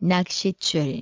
낚싯줄.